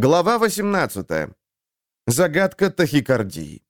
Глава 18. Загадка тахикардии.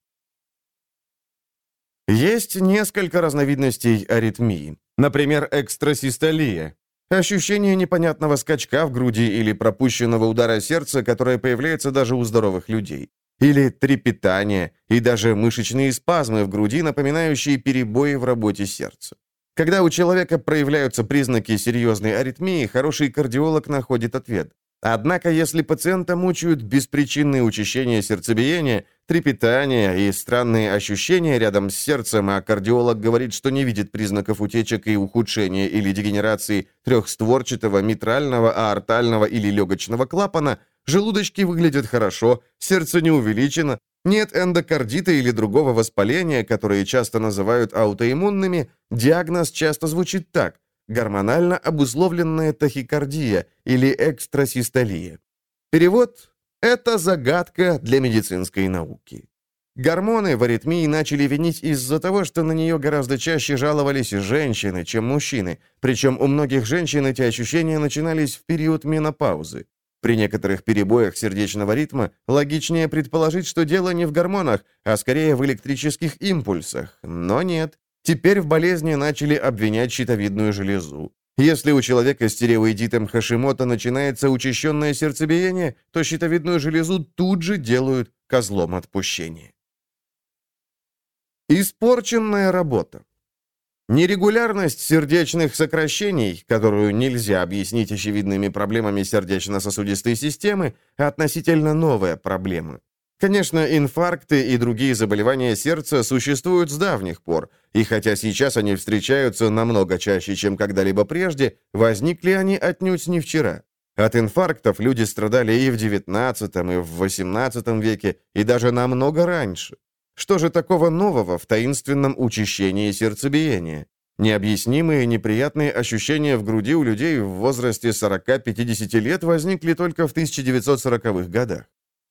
Есть несколько разновидностей аритмии. Например, экстрасистолия. Ощущение непонятного скачка в груди или пропущенного удара сердца, которое появляется даже у здоровых людей. Или трепетание, и даже мышечные спазмы в груди, напоминающие перебои в работе сердца. Когда у человека проявляются признаки серьезной аритмии, хороший кардиолог находит ответ. Однако, если пациента мучают беспричинные учащения сердцебиения, трепетание и странные ощущения рядом с сердцем, а кардиолог говорит, что не видит признаков утечек и ухудшения или дегенерации трехстворчатого, митрального, аортального или легочного клапана, желудочки выглядят хорошо, сердце не увеличено, нет эндокардита или другого воспаления, которые часто называют аутоиммунными, диагноз часто звучит так – гормонально обусловленная тахикардия или экстрасистолия. Перевод – это загадка для медицинской науки. Гормоны в аритмии начали винить из-за того, что на нее гораздо чаще жаловались женщины, чем мужчины, причем у многих женщин эти ощущения начинались в период менопаузы. При некоторых перебоях сердечного ритма логичнее предположить, что дело не в гормонах, а скорее в электрических импульсах. Но нет. Теперь в болезни начали обвинять щитовидную железу. Если у человека с тиреоидитом Хашимота начинается учащенное сердцебиение, то щитовидную железу тут же делают козлом отпущения. Испорченная работа. Нерегулярность сердечных сокращений, которую нельзя объяснить очевидными проблемами сердечно-сосудистой системы, относительно новая проблема. Конечно, инфаркты и другие заболевания сердца существуют с давних пор, и хотя сейчас они встречаются намного чаще, чем когда-либо прежде, возникли они отнюдь не вчера. От инфарктов люди страдали и в XIX, и в XVIII веке, и даже намного раньше. Что же такого нового в таинственном учащении сердцебиения? Необъяснимые неприятные ощущения в груди у людей в возрасте 40-50 лет возникли только в 1940-х годах.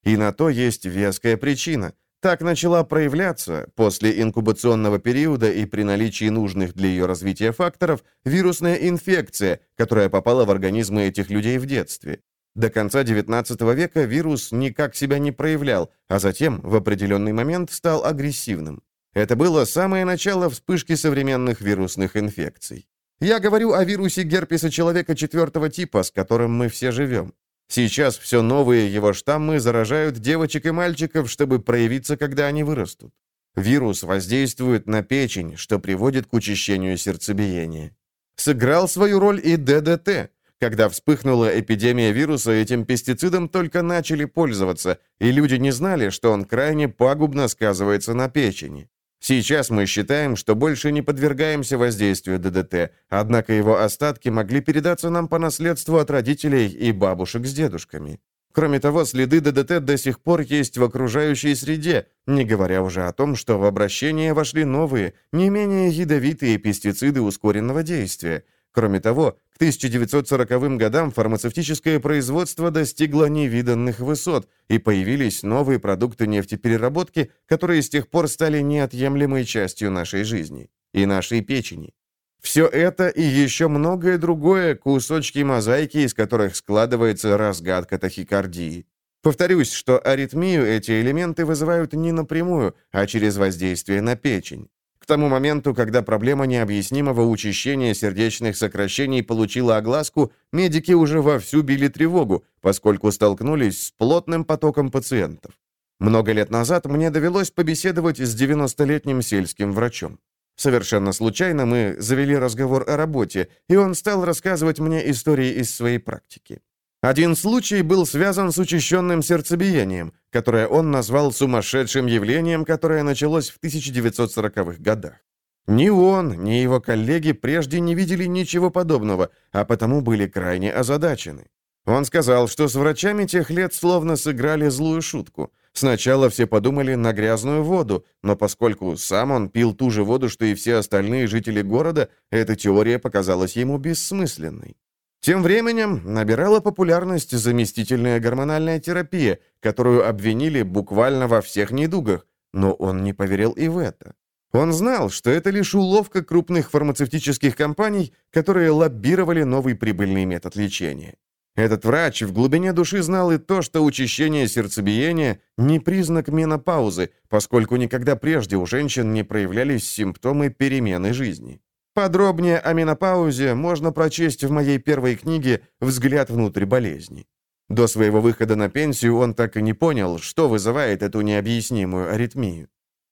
И на то есть веская причина. Так начала проявляться, после инкубационного периода и при наличии нужных для ее развития факторов, вирусная инфекция, которая попала в организмы этих людей в детстве. До конца XIX века вирус никак себя не проявлял, а затем в определенный момент стал агрессивным. Это было самое начало вспышки современных вирусных инфекций. Я говорю о вирусе герпеса человека четвертого типа, с которым мы все живем. Сейчас все новые его штаммы заражают девочек и мальчиков, чтобы проявиться, когда они вырастут. Вирус воздействует на печень, что приводит к учащению сердцебиения. Сыграл свою роль и ДДТ. Когда вспыхнула эпидемия вируса, этим пестицидом только начали пользоваться, и люди не знали, что он крайне пагубно сказывается на печени. Сейчас мы считаем, что больше не подвергаемся воздействию ДДТ, однако его остатки могли передаться нам по наследству от родителей и бабушек с дедушками. Кроме того, следы ДДТ до сих пор есть в окружающей среде, не говоря уже о том, что в обращение вошли новые, не менее ядовитые пестициды ускоренного действия – Кроме того, к 1940 годам фармацевтическое производство достигло невиданных высот, и появились новые продукты нефтепереработки, которые с тех пор стали неотъемлемой частью нашей жизни и нашей печени. Все это и еще многое другое – кусочки мозаики, из которых складывается разгадка тахикардии. Повторюсь, что аритмию эти элементы вызывают не напрямую, а через воздействие на печень тому моменту, когда проблема необъяснимого учащения сердечных сокращений получила огласку, медики уже вовсю били тревогу, поскольку столкнулись с плотным потоком пациентов. Много лет назад мне довелось побеседовать с 90-летним сельским врачом. Совершенно случайно мы завели разговор о работе, и он стал рассказывать мне истории из своей практики. Один случай был связан с учащенным сердцебиением, которое он назвал сумасшедшим явлением, которое началось в 1940-х годах. Ни он, ни его коллеги прежде не видели ничего подобного, а потому были крайне озадачены. Он сказал, что с врачами тех лет словно сыграли злую шутку. Сначала все подумали на грязную воду, но поскольку сам он пил ту же воду, что и все остальные жители города, эта теория показалась ему бессмысленной. Тем временем набирала популярность заместительная гормональная терапия, которую обвинили буквально во всех недугах, но он не поверил и в это. Он знал, что это лишь уловка крупных фармацевтических компаний, которые лоббировали новый прибыльный метод лечения. Этот врач в глубине души знал и то, что учащение сердцебиения не признак менопаузы, поскольку никогда прежде у женщин не проявлялись симптомы перемены жизни. Подробнее о менопаузе можно прочесть в моей первой книге «Взгляд внутрь болезни». До своего выхода на пенсию он так и не понял, что вызывает эту необъяснимую аритмию.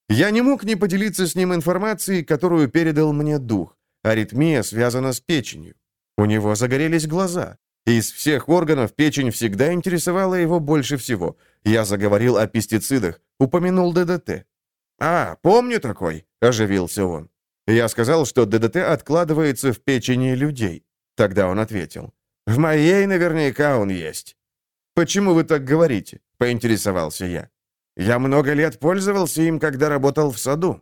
Я не мог не поделиться с ним информацией, которую передал мне дух. Аритмия связана с печенью. У него загорелись глаза. Из всех органов печень всегда интересовала его больше всего. Я заговорил о пестицидах, упомянул ДДТ. «А, помню такой», — оживился он. Я сказал, что ДДТ откладывается в печени людей. Тогда он ответил. «В моей наверняка он есть». «Почему вы так говорите?» — поинтересовался я. «Я много лет пользовался им, когда работал в саду.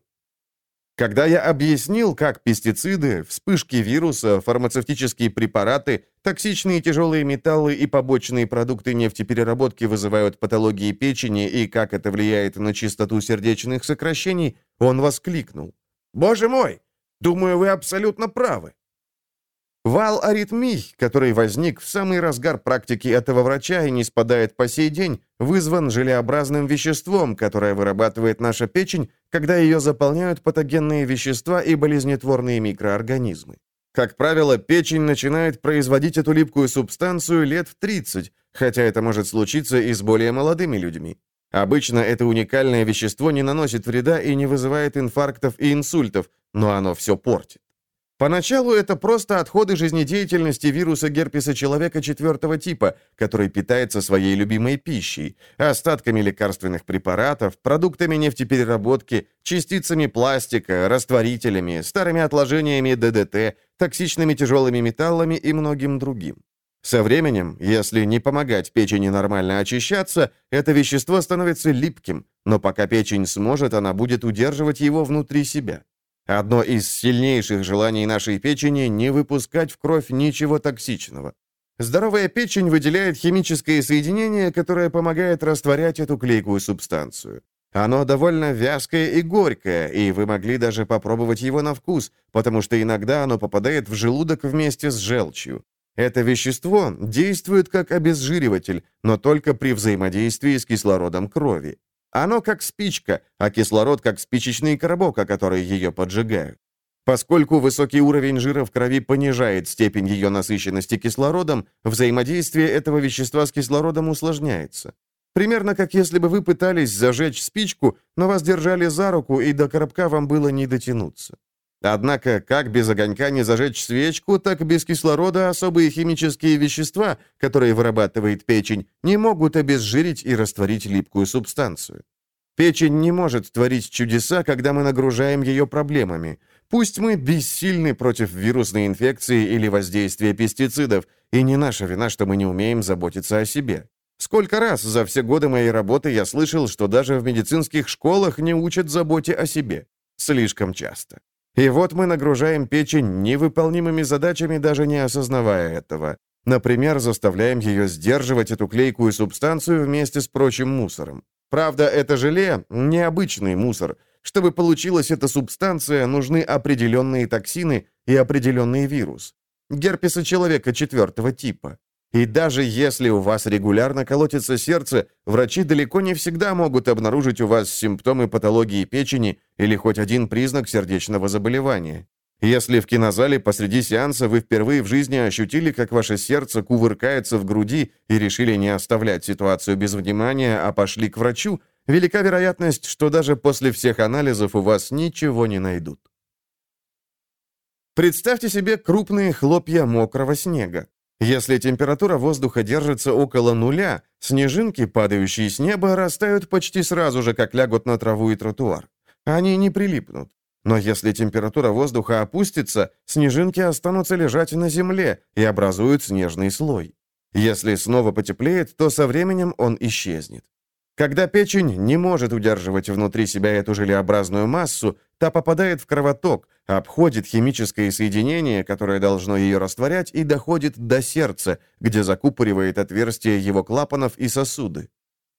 Когда я объяснил, как пестициды, вспышки вируса, фармацевтические препараты, токсичные тяжелые металлы и побочные продукты нефтепереработки вызывают патологии печени и как это влияет на частоту сердечных сокращений, он воскликнул. «Боже мой! Думаю, вы абсолютно правы. Вал аритмий, который возник в самый разгар практики этого врача и не спадает по сей день, вызван желеобразным веществом, которое вырабатывает наша печень, когда ее заполняют патогенные вещества и болезнетворные микроорганизмы. Как правило, печень начинает производить эту липкую субстанцию лет в 30, хотя это может случиться и с более молодыми людьми. Обычно это уникальное вещество не наносит вреда и не вызывает инфарктов и инсультов, но оно все портит. Поначалу это просто отходы жизнедеятельности вируса герпеса человека четвертого типа, который питается своей любимой пищей, остатками лекарственных препаратов, продуктами нефтепереработки, частицами пластика, растворителями, старыми отложениями ДДТ, токсичными тяжелыми металлами и многим другим. Со временем, если не помогать печени нормально очищаться, это вещество становится липким, но пока печень сможет, она будет удерживать его внутри себя. Одно из сильнейших желаний нашей печени – не выпускать в кровь ничего токсичного. Здоровая печень выделяет химическое соединение, которое помогает растворять эту клейкую субстанцию. Оно довольно вязкое и горькое, и вы могли даже попробовать его на вкус, потому что иногда оно попадает в желудок вместе с желчью. Это вещество действует как обезжириватель, но только при взаимодействии с кислородом крови. Оно как спичка, а кислород как спичечный коробок, о который ее поджигают. Поскольку высокий уровень жира в крови понижает степень ее насыщенности кислородом, взаимодействие этого вещества с кислородом усложняется. Примерно как если бы вы пытались зажечь спичку, но вас держали за руку, и до коробка вам было не дотянуться. Однако, как без огонька не зажечь свечку, так без кислорода особые химические вещества, которые вырабатывает печень, не могут обезжирить и растворить липкую субстанцию. Печень не может творить чудеса, когда мы нагружаем ее проблемами. Пусть мы бессильны против вирусной инфекции или воздействия пестицидов, и не наша вина, что мы не умеем заботиться о себе. Сколько раз за все годы моей работы я слышал, что даже в медицинских школах не учат заботе о себе. Слишком часто. И вот мы нагружаем печень невыполнимыми задачами, даже не осознавая этого. Например, заставляем ее сдерживать эту клейкую субстанцию вместе с прочим мусором. Правда, это желе – необычный мусор. Чтобы получилась эта субстанция, нужны определенные токсины и определенный вирус. Герпеса человека четвертого типа. И даже если у вас регулярно колотится сердце, врачи далеко не всегда могут обнаружить у вас симптомы патологии печени или хоть один признак сердечного заболевания. Если в кинозале посреди сеанса вы впервые в жизни ощутили, как ваше сердце кувыркается в груди и решили не оставлять ситуацию без внимания, а пошли к врачу, велика вероятность, что даже после всех анализов у вас ничего не найдут. Представьте себе крупные хлопья мокрого снега. Если температура воздуха держится около нуля, снежинки, падающие с неба, растают почти сразу же, как лягут на траву и тротуар. Они не прилипнут. Но если температура воздуха опустится, снежинки останутся лежать на земле и образуют снежный слой. Если снова потеплеет, то со временем он исчезнет. Когда печень не может удерживать внутри себя эту желеобразную массу, та попадает в кровоток, обходит химическое соединение, которое должно ее растворять, и доходит до сердца, где закупоривает отверстия его клапанов и сосуды.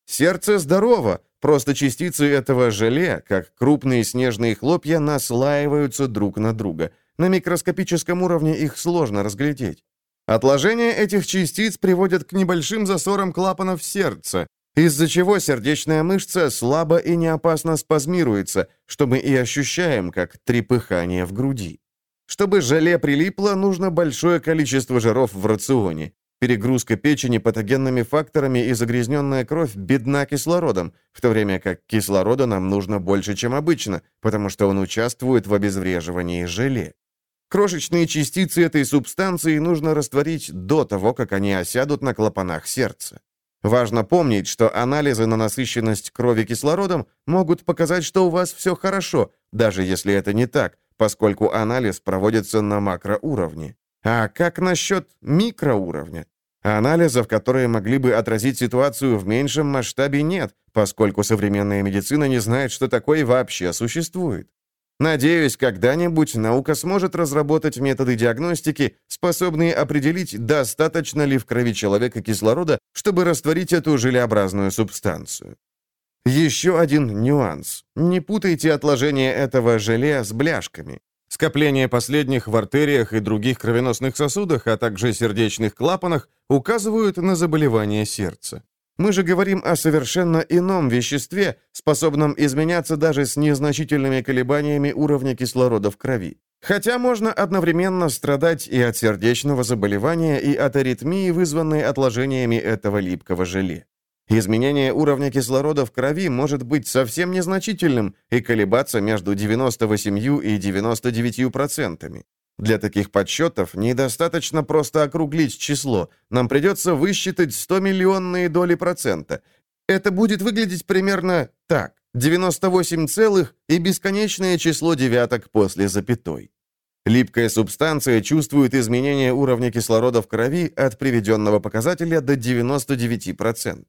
Сердце здорово, просто частицы этого желе, как крупные снежные хлопья, наслаиваются друг на друга. На микроскопическом уровне их сложно разглядеть. Отложение этих частиц приводит к небольшим засорам клапанов сердца, из-за чего сердечная мышца слабо и неопасно спазмируется, что мы и ощущаем, как трепыхание в груди. Чтобы желе прилипло, нужно большое количество жиров в рационе. Перегрузка печени патогенными факторами и загрязненная кровь бедна кислородом, в то время как кислорода нам нужно больше, чем обычно, потому что он участвует в обезвреживании желе. Крошечные частицы этой субстанции нужно растворить до того, как они осядут на клапанах сердца. Важно помнить, что анализы на насыщенность крови кислородом могут показать, что у вас все хорошо, даже если это не так, поскольку анализ проводится на макроуровне. А как насчет микроуровня? Анализов, которые могли бы отразить ситуацию в меньшем масштабе, нет, поскольку современная медицина не знает, что такое вообще существует. Надеюсь, когда-нибудь наука сможет разработать методы диагностики, способные определить, достаточно ли в крови человека кислорода, чтобы растворить эту желеобразную субстанцию. Еще один нюанс. Не путайте отложение этого желе с бляшками. Скопление последних в артериях и других кровеносных сосудах, а также сердечных клапанах указывают на заболевание сердца. Мы же говорим о совершенно ином веществе, способном изменяться даже с незначительными колебаниями уровня кислорода в крови. Хотя можно одновременно страдать и от сердечного заболевания, и от аритмии, вызванной отложениями этого липкого желе. Изменение уровня кислорода в крови может быть совсем незначительным и колебаться между 98 и 99%. Для таких подсчетов недостаточно просто округлить число. Нам придется высчитать 100 миллионные доли процента. Это будет выглядеть примерно так. 98 целых и бесконечное число девяток после запятой. Липкая субстанция чувствует изменение уровня кислорода в крови от приведенного показателя до 99%.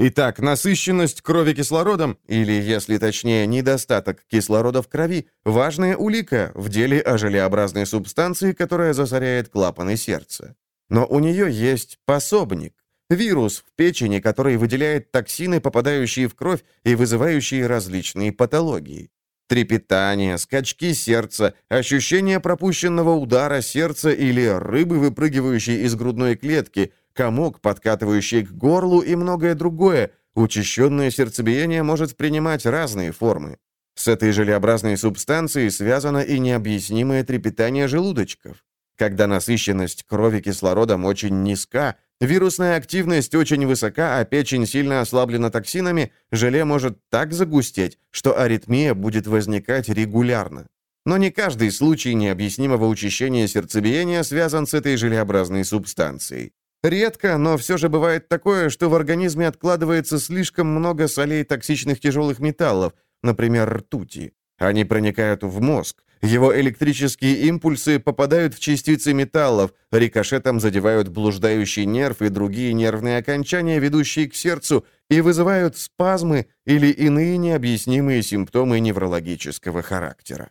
Итак, насыщенность крови кислородом, или, если точнее, недостаток кислорода в крови, важная улика в деле о желеобразной субстанции, которая засоряет клапаны сердца. Но у нее есть пособник, вирус в печени, который выделяет токсины, попадающие в кровь и вызывающие различные патологии. Трепетание, скачки сердца, ощущение пропущенного удара сердца или рыбы, выпрыгивающей из грудной клетки, комок, подкатывающий к горлу и многое другое, учащенное сердцебиение может принимать разные формы. С этой желеобразной субстанцией связано и необъяснимое трепетание желудочков. Когда насыщенность крови кислородом очень низка, вирусная активность очень высока, а печень сильно ослаблена токсинами, желе может так загустеть, что аритмия будет возникать регулярно. Но не каждый случай необъяснимого учащения сердцебиения связан с этой желеобразной субстанцией. Редко, но все же бывает такое, что в организме откладывается слишком много солей токсичных тяжелых металлов, например, ртути. Они проникают в мозг. Его электрические импульсы попадают в частицы металлов, рикошетом задевают блуждающий нерв и другие нервные окончания, ведущие к сердцу, и вызывают спазмы или иные необъяснимые симптомы неврологического характера.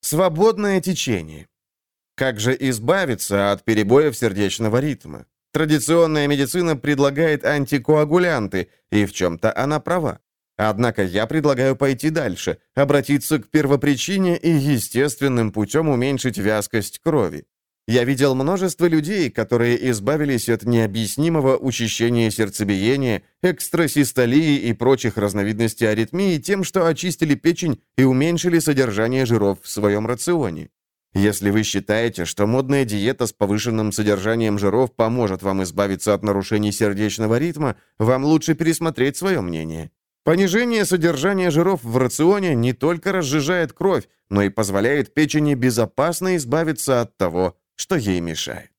Свободное течение. Как же избавиться от перебоев сердечного ритма? Традиционная медицина предлагает антикоагулянты, и в чем-то она права. Однако я предлагаю пойти дальше, обратиться к первопричине и естественным путем уменьшить вязкость крови. Я видел множество людей, которые избавились от необъяснимого учащения сердцебиения, экстрасистолии и прочих разновидностей аритмии тем, что очистили печень и уменьшили содержание жиров в своем рационе. Если вы считаете, что модная диета с повышенным содержанием жиров поможет вам избавиться от нарушений сердечного ритма, вам лучше пересмотреть свое мнение. Понижение содержания жиров в рационе не только разжижает кровь, но и позволяет печени безопасно избавиться от того, что ей мешает.